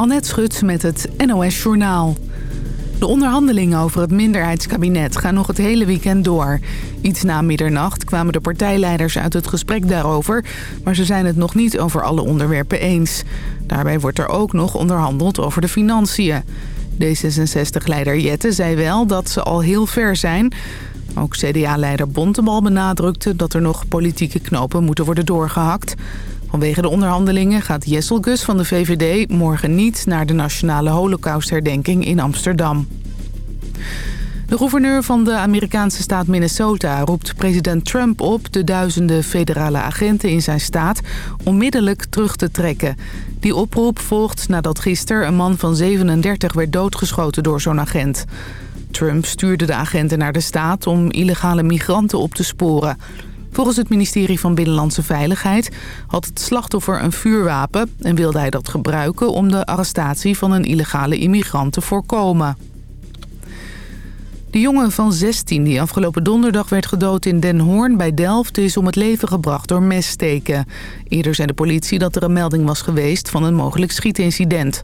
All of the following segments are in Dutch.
Annette Schut met het NOS Journaal. De onderhandelingen over het minderheidskabinet gaan nog het hele weekend door. Iets na middernacht kwamen de partijleiders uit het gesprek daarover... maar ze zijn het nog niet over alle onderwerpen eens. Daarbij wordt er ook nog onderhandeld over de financiën. D66-leider Jette zei wel dat ze al heel ver zijn... Ook CDA-leider Bontebal benadrukte dat er nog politieke knopen moeten worden doorgehakt. Vanwege de onderhandelingen gaat Jessel Gus van de VVD morgen niet naar de Nationale Holocaustherdenking in Amsterdam. De gouverneur van de Amerikaanse staat Minnesota roept president Trump op... de duizenden federale agenten in zijn staat onmiddellijk terug te trekken. Die oproep volgt nadat gisteren een man van 37 werd doodgeschoten door zo'n agent. Trump stuurde de agenten naar de staat om illegale migranten op te sporen. Volgens het ministerie van Binnenlandse Veiligheid had het slachtoffer een vuurwapen... en wilde hij dat gebruiken om de arrestatie van een illegale immigrant te voorkomen. De jongen van 16 die afgelopen donderdag werd gedood in Den Hoorn bij Delft... is om het leven gebracht door messteken. Eerder zei de politie dat er een melding was geweest van een mogelijk schietincident.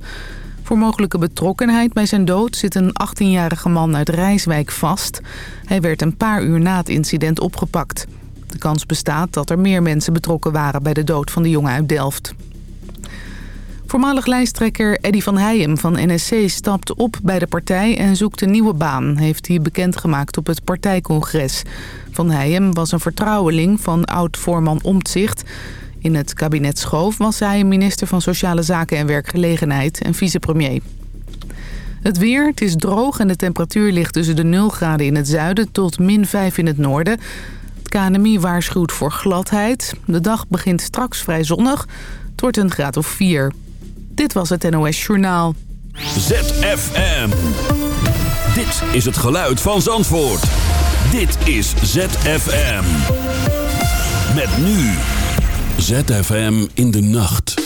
Voor mogelijke betrokkenheid bij zijn dood zit een 18-jarige man uit Rijswijk vast. Hij werd een paar uur na het incident opgepakt. De kans bestaat dat er meer mensen betrokken waren bij de dood van de jongen uit Delft. Voormalig lijsttrekker Eddy van Heijem van NSC stapt op bij de partij en zoekt een nieuwe baan, heeft hij bekendgemaakt op het partijcongres. Van Heijem was een vertrouweling van oud-voorman Omtzigt. In het kabinet Schoof was hij minister van Sociale Zaken en Werkgelegenheid en vicepremier. Het weer, het is droog en de temperatuur ligt tussen de 0 graden in het zuiden tot min 5 in het noorden. KNMI waarschuwt voor gladheid. De dag begint straks vrij zonnig. Het wordt een graad of 4. Dit was het NOS Journaal. ZFM. Dit is het geluid van Zandvoort. Dit is ZFM. Met nu. ZFM in de nacht.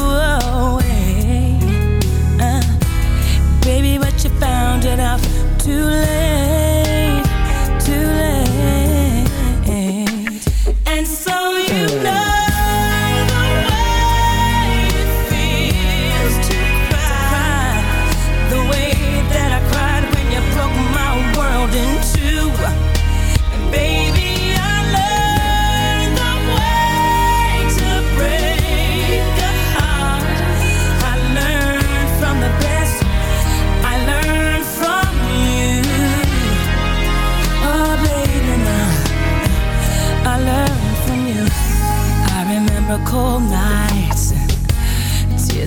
enough to live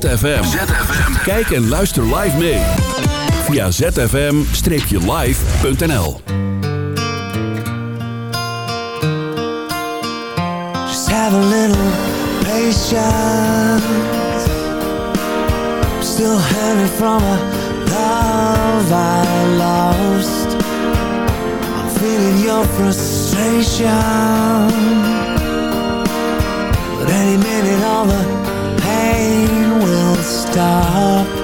ZFM. Kijk en luister live mee. Via zfm-live.nl Just have a little patience. Still hanging from a love I lost. I'm feeling your frustration. But any minute, all the pain stop.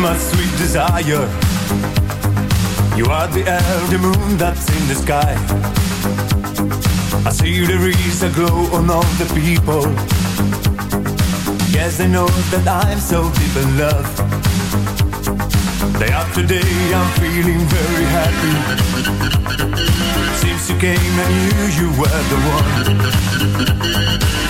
my sweet desire. You are the the moon that's in the sky. I see there is a glow on all the people. Yes, they know that I'm so deep in love. Day after day, I'm feeling very happy. Since you came, I knew you were the one.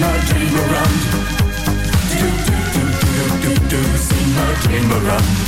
My dream around. Do, do, do, do, do, do, see my dream around.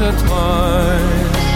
A time